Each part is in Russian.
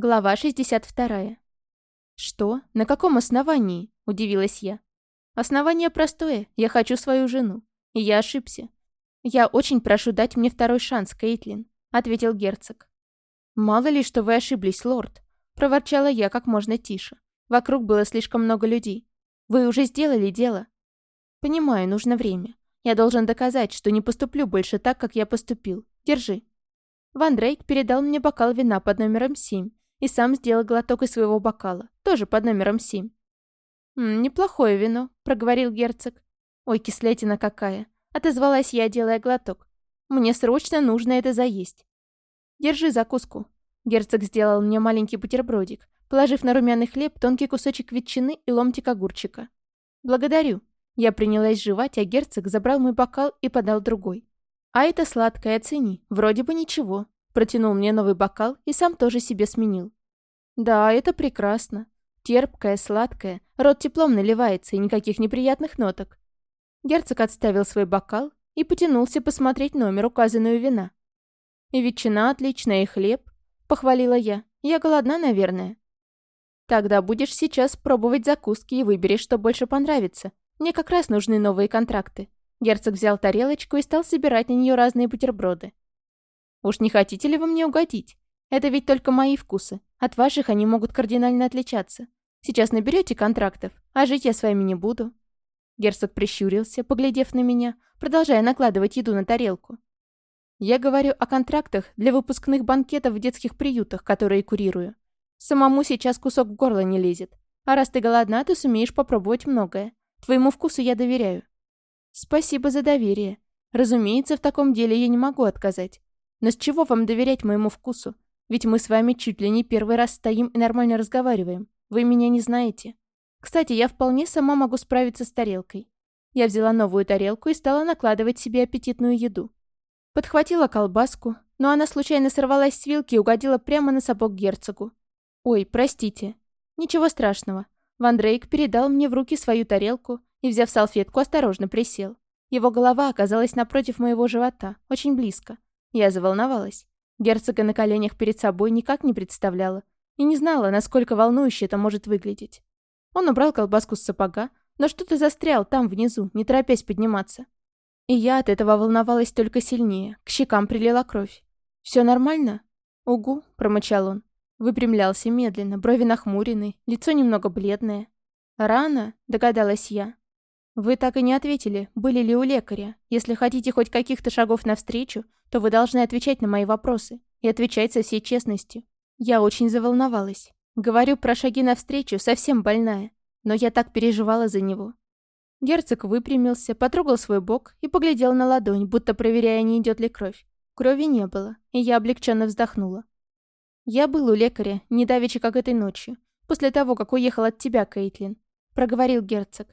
Глава 62. «Что? На каком основании?» – удивилась я. «Основание простое. Я хочу свою жену. И я ошибся. Я очень прошу дать мне второй шанс, Кейтлин», – ответил герцог. «Мало ли, что вы ошиблись, лорд», – проворчала я как можно тише. Вокруг было слишком много людей. «Вы уже сделали дело». «Понимаю, нужно время. Я должен доказать, что не поступлю больше так, как я поступил. Держи». Ван Дрейк передал мне бокал вина под номером семь и сам сделал глоток из своего бокала, тоже под номером семь. «Неплохое вино», — проговорил герцог. «Ой, кислятина какая!» — отозвалась я, делая глоток. «Мне срочно нужно это заесть». «Держи закуску». Герцог сделал мне маленький бутербродик, положив на румяный хлеб тонкий кусочек ветчины и ломтик огурчика. «Благодарю». Я принялась жевать, а герцог забрал мой бокал и подал другой. «А это сладкое, оцени. Вроде бы ничего. Протянул мне новый бокал и сам тоже себе сменил. Да, это прекрасно. Терпкое, сладкое, рот теплом наливается и никаких неприятных ноток. Герцог отставил свой бокал и потянулся посмотреть номер, указанную вина. «И ветчина отличная, и хлеб», — похвалила я. «Я голодна, наверное». «Тогда будешь сейчас пробовать закуски и выберешь, что больше понравится. Мне как раз нужны новые контракты». Герцог взял тарелочку и стал собирать на нее разные бутерброды. Уж не хотите ли вы мне угодить? Это ведь только мои вкусы. От ваших они могут кардинально отличаться. Сейчас наберете контрактов, а жить я с вами не буду». Герцог прищурился, поглядев на меня, продолжая накладывать еду на тарелку. «Я говорю о контрактах для выпускных банкетов в детских приютах, которые курирую. Самому сейчас кусок в горло не лезет. А раз ты голодна, ты сумеешь попробовать многое. Твоему вкусу я доверяю». «Спасибо за доверие. Разумеется, в таком деле я не могу отказать. Но с чего вам доверять моему вкусу? Ведь мы с вами чуть ли не первый раз стоим и нормально разговариваем. Вы меня не знаете. Кстати, я вполне сама могу справиться с тарелкой. Я взяла новую тарелку и стала накладывать себе аппетитную еду. Подхватила колбаску, но она случайно сорвалась с вилки и угодила прямо на сапог герцогу. «Ой, простите». «Ничего страшного». Ван Дрейк передал мне в руки свою тарелку и, взяв салфетку, осторожно присел. Его голова оказалась напротив моего живота, очень близко. Я заволновалась. Герцога на коленях перед собой никак не представляла и не знала, насколько волнующе это может выглядеть. Он убрал колбаску с сапога, но что-то застрял там внизу, не торопясь подниматься. И я от этого волновалась только сильнее, к щекам прилила кровь. «Все нормально?» «Угу», — промычал он. Выпрямлялся медленно, брови нахмурены, лицо немного бледное. «Рано?» — догадалась я. «Вы так и не ответили, были ли у лекаря. Если хотите хоть каких-то шагов навстречу, то вы должны отвечать на мои вопросы. И отвечать со всей честностью. Я очень заволновалась. Говорю про шаги навстречу, совсем больная. Но я так переживала за него». Герцог выпрямился, потрогал свой бок и поглядел на ладонь, будто проверяя, не идет ли кровь. Крови не было, и я облегченно вздохнула. «Я был у лекаря, не давеча, как этой ночью, после того, как уехал от тебя, Кейтлин», — проговорил герцог.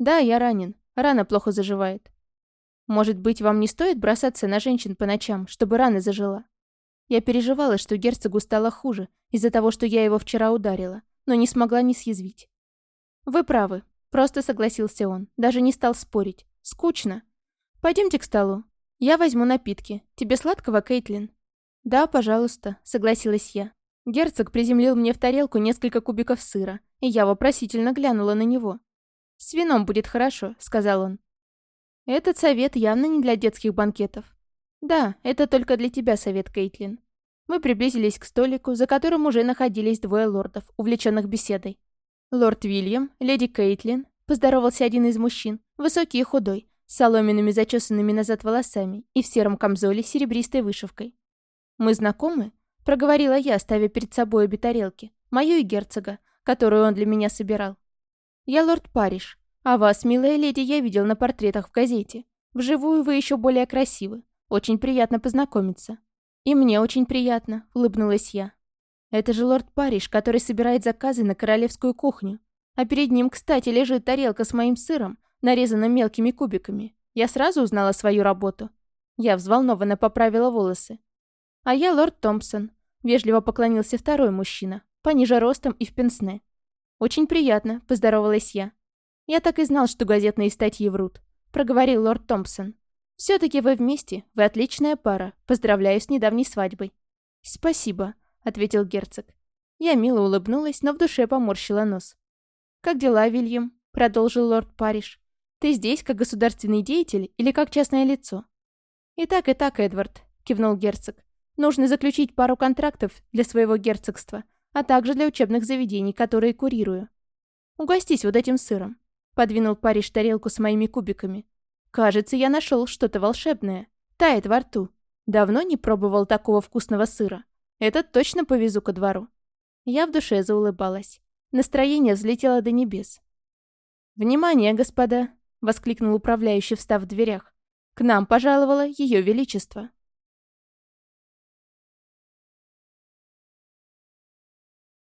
«Да, я ранен. Рана плохо заживает. Может быть, вам не стоит бросаться на женщин по ночам, чтобы рана зажила?» Я переживала, что герцогу стало хуже из-за того, что я его вчера ударила, но не смогла не съязвить. «Вы правы», — просто согласился он, даже не стал спорить. «Скучно. Пойдемте к столу. Я возьму напитки. Тебе сладкого, Кейтлин?» «Да, пожалуйста», — согласилась я. Герцог приземлил мне в тарелку несколько кубиков сыра, и я вопросительно глянула на него. «С вином будет хорошо», — сказал он. «Этот совет явно не для детских банкетов». «Да, это только для тебя совет, Кейтлин». Мы приблизились к столику, за которым уже находились двое лордов, увлеченных беседой. Лорд Вильям, леди Кейтлин, поздоровался один из мужчин, высокий и худой, с соломенными зачесанными назад волосами и в сером камзоле с серебристой вышивкой. «Мы знакомы?» — проговорила я, ставя перед собой обе тарелки, мою и герцога, которую он для меня собирал. «Я лорд Париж. А вас, милая леди, я видел на портретах в газете. Вживую вы еще более красивы. Очень приятно познакомиться». «И мне очень приятно», — улыбнулась я. «Это же лорд Париж, который собирает заказы на королевскую кухню. А перед ним, кстати, лежит тарелка с моим сыром, нарезанным мелкими кубиками. Я сразу узнала свою работу». Я взволнованно поправила волосы. «А я лорд Томпсон», — вежливо поклонился второй мужчина, пониже ростом и в пенсне. «Очень приятно», — поздоровалась я. «Я так и знал, что газетные статьи врут», — проговорил лорд Томпсон. «Все-таки вы вместе, вы отличная пара. Поздравляю с недавней свадьбой». «Спасибо», — ответил герцог. Я мило улыбнулась, но в душе поморщила нос. «Как дела, Вильям?» — продолжил лорд Париж. «Ты здесь как государственный деятель или как частное лицо?» «И так, и так, Эдвард», — кивнул герцог. «Нужно заключить пару контрактов для своего герцогства, а также для учебных заведений, которые курирую. Угостись вот этим сыром», — подвинул Париж тарелку с моими кубиками. «Кажется, я нашел что-то волшебное. Тает во рту. Давно не пробовал такого вкусного сыра. Этот точно повезу ко двору». Я в душе заулыбалась. Настроение взлетело до небес. «Внимание, господа!» — воскликнул управляющий, встав в дверях. «К нам пожаловало Ее Величество!»